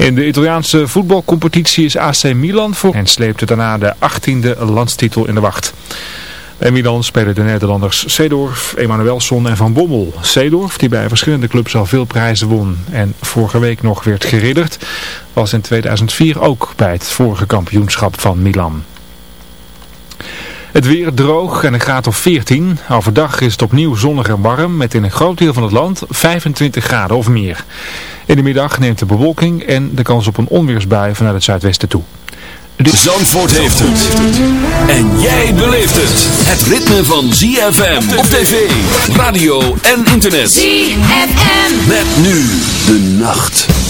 In de Italiaanse voetbalcompetitie is AC Milan voor en sleepte daarna de 18e landstitel in de wacht. Bij Milan spelen de Nederlanders Seedorf, Emanuelsson en Van Bommel. Seedorf, die bij verschillende clubs al veel prijzen won en vorige week nog werd geridderd, was in 2004 ook bij het vorige kampioenschap van Milan. Het weer droog en een graad of 14. Overdag is het opnieuw zonnig en warm met in een groot deel van het land 25 graden of meer. In de middag neemt de bewolking en de kans op een onweersbui vanuit het zuidwesten toe. Zandvoort heeft het. En jij beleeft het. Het ritme van ZFM op tv, radio en internet. ZFM. Met nu de nacht.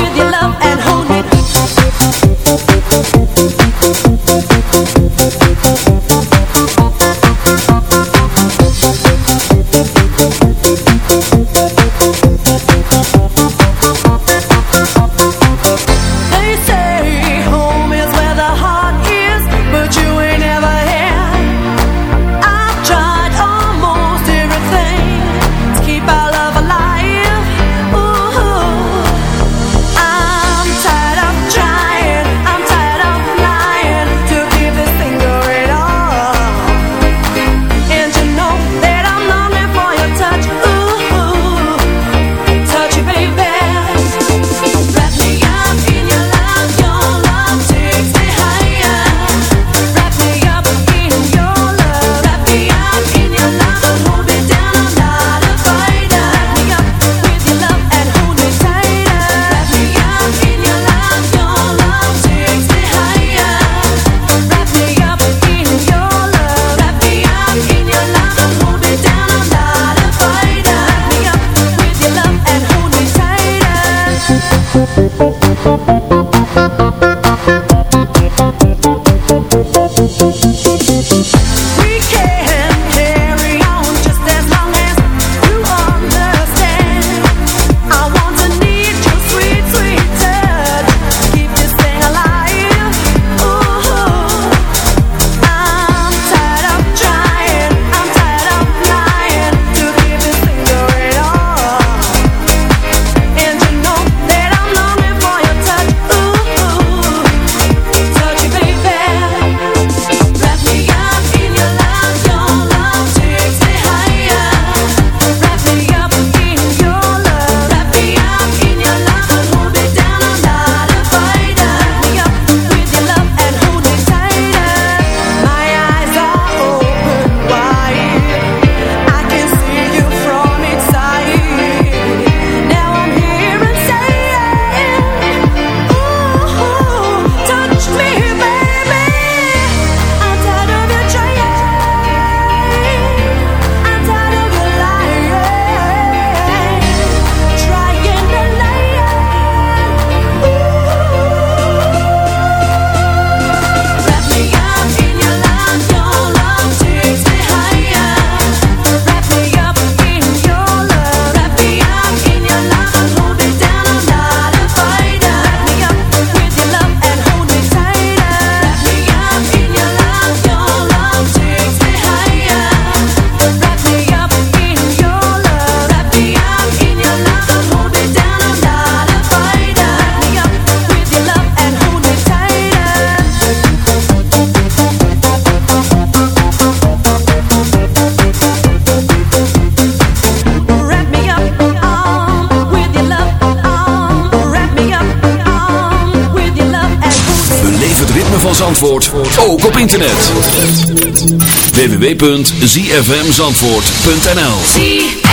www.zfmzandvoort.nl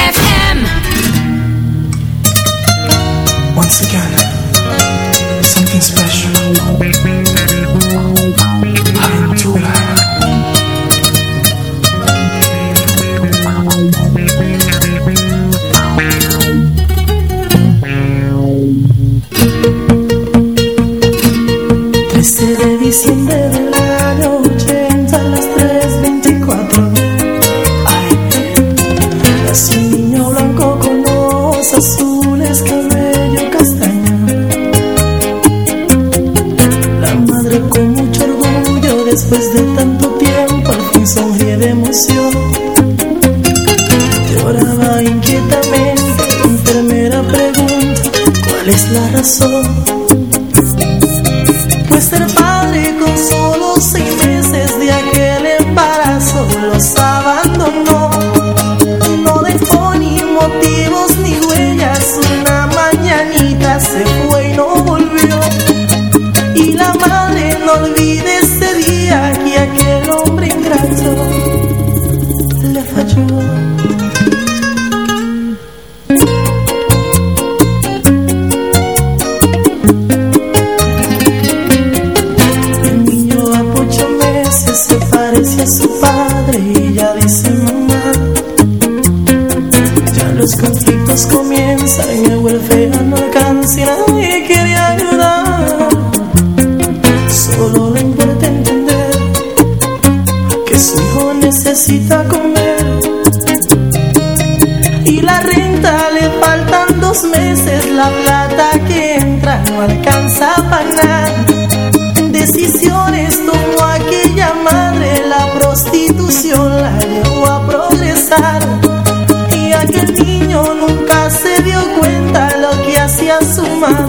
y aquel niño nunca se dio cuenta lo que hacía su madre.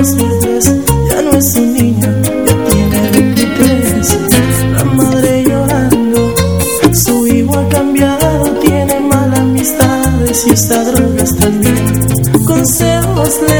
Ya no es un niño, ya tiene 23. La madre llorando, su hijo ha cambiado, tiene malas amistades y está drogas también. Consejos le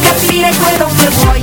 capire quello che vuoi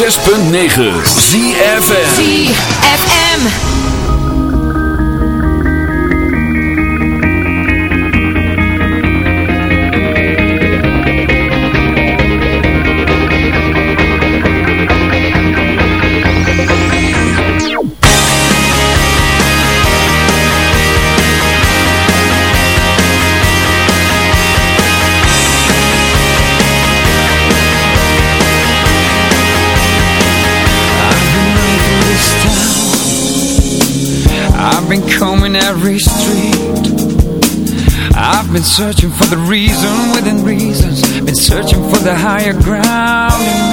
106.9 ZFM ZFM been searching for the reason within reasons. Been searching for the higher ground.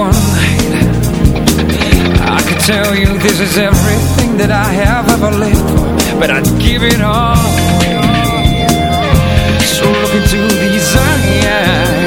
one night. I could tell you this is everything that I have ever lived for But I'd give it all So look into these eyes.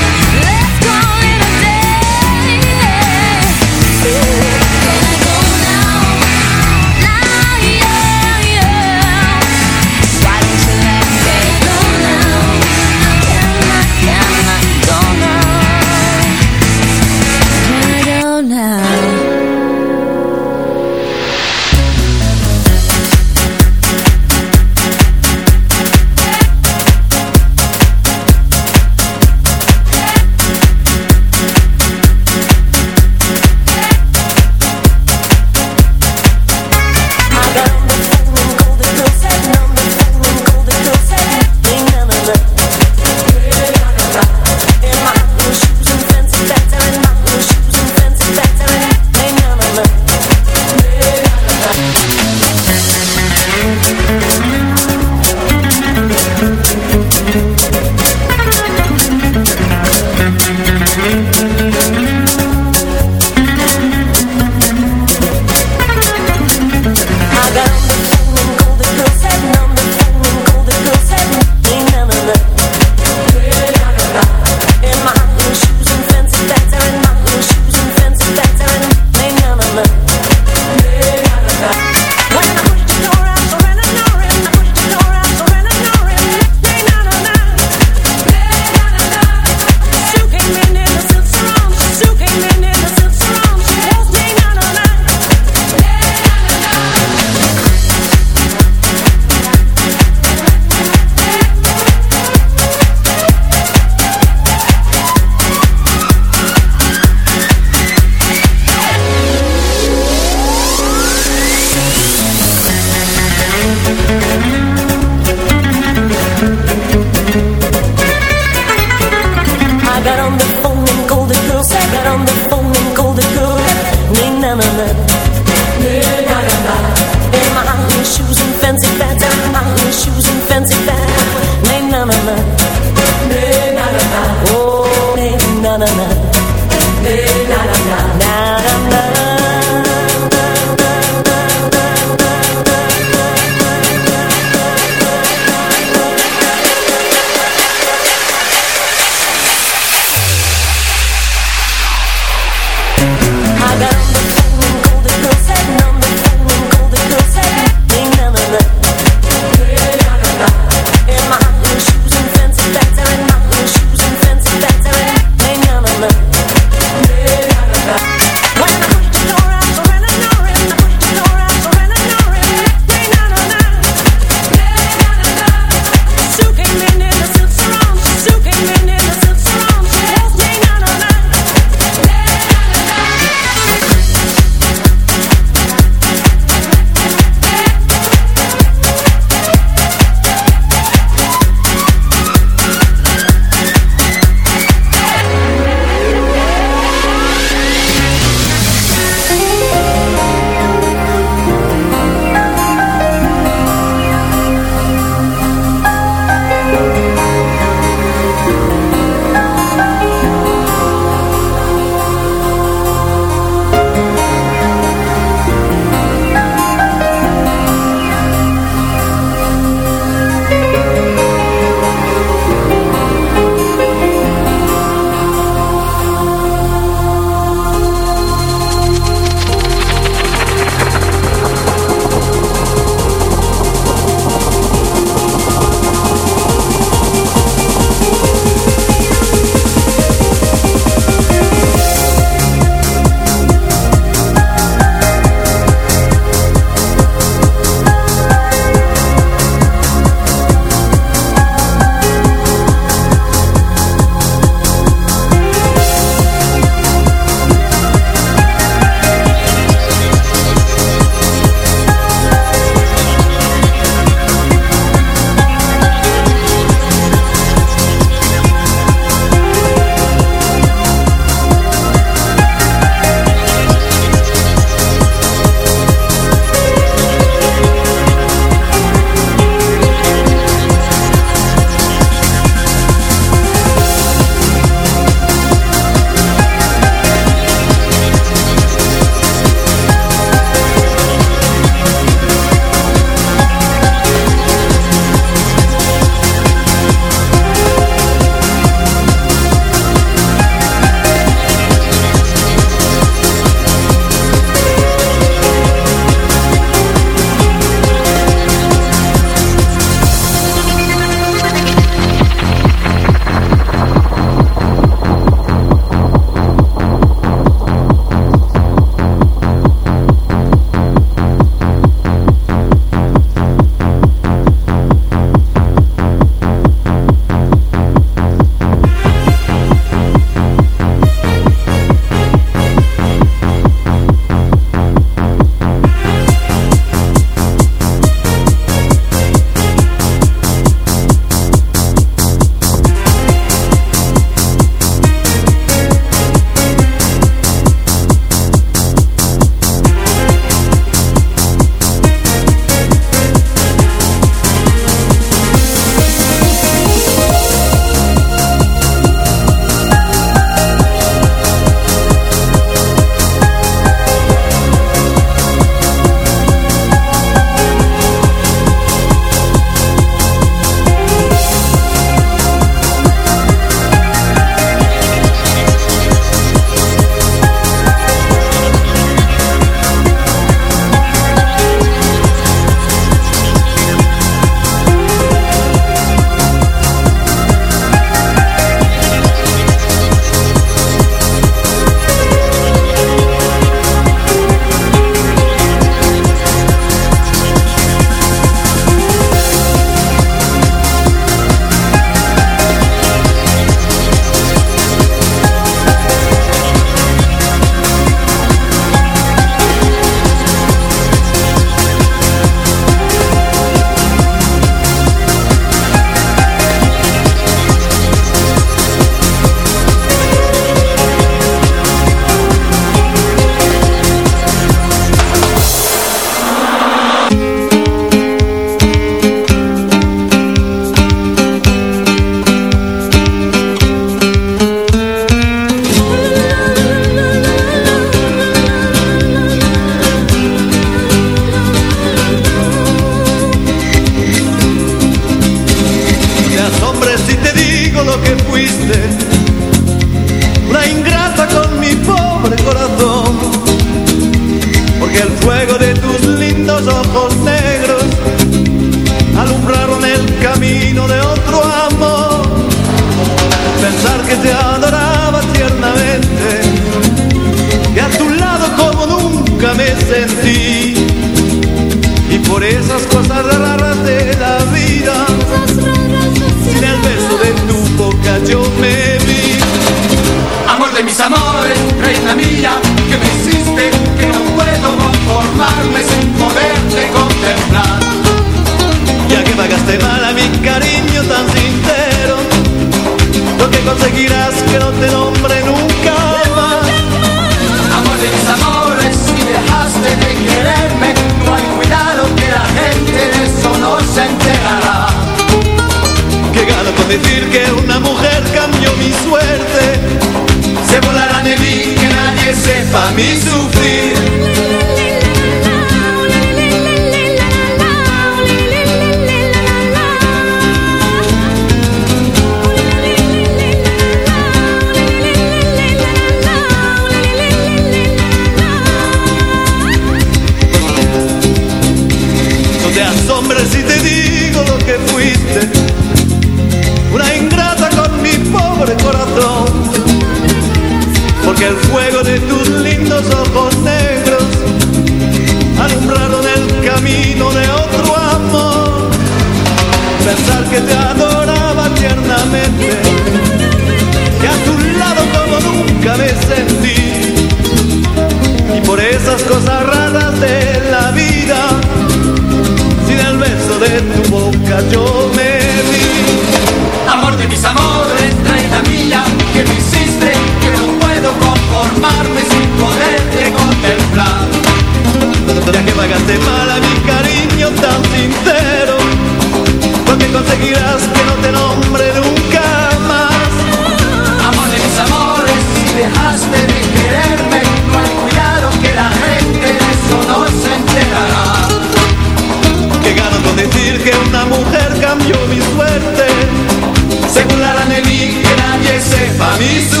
Isso.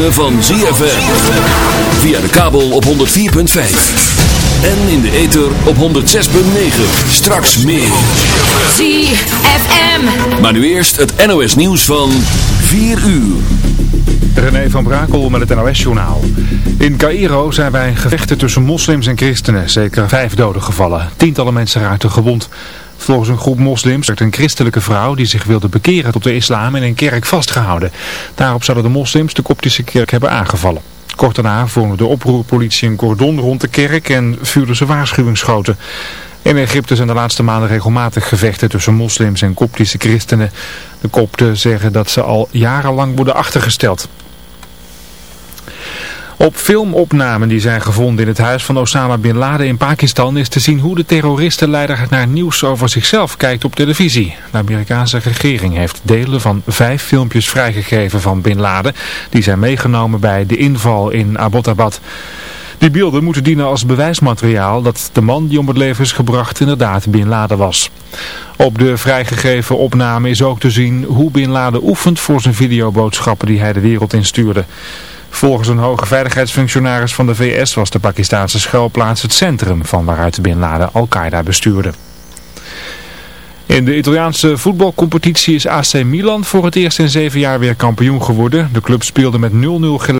van ZFM. Via de kabel op 104.5. En in de ether op 106.9. Straks meer. ZFM. Maar nu eerst het NOS nieuws van 4 uur. René van Brakel met het NOS-journaal. In Cairo zijn bij gevechten tussen moslims en christenen zeker vijf doden gevallen. Tientallen mensen raakten gewond. Volgens een groep moslims werd een christelijke vrouw die zich wilde bekeren tot de islam in een kerk vastgehouden. Daarop zouden de moslims de koptische kerk hebben aangevallen. Kort daarna vormde de oproerpolitie een cordon rond de kerk en vuurde ze waarschuwingsschoten. In Egypte zijn de laatste maanden regelmatig gevechten tussen moslims en koptische christenen. De kopten zeggen dat ze al jarenlang worden achtergesteld. Op filmopnamen die zijn gevonden in het huis van Osama Bin Laden in Pakistan is te zien hoe de terroristenleider naar nieuws over zichzelf kijkt op televisie. De Amerikaanse regering heeft delen van vijf filmpjes vrijgegeven van Bin Laden. Die zijn meegenomen bij de inval in Abbottabad. Die beelden moeten dienen als bewijsmateriaal dat de man die om het leven is gebracht inderdaad Bin Laden was. Op de vrijgegeven opname is ook te zien hoe Bin Laden oefent voor zijn videoboodschappen die hij de wereld instuurde. Volgens een hoge veiligheidsfunctionaris van de VS was de Pakistanse schuilplaats het centrum van waaruit Bin Laden Al-Qaeda bestuurde. In de Italiaanse voetbalcompetitie is AC Milan voor het eerst in zeven jaar weer kampioen geworden. De club speelde met 0-0 gelijk.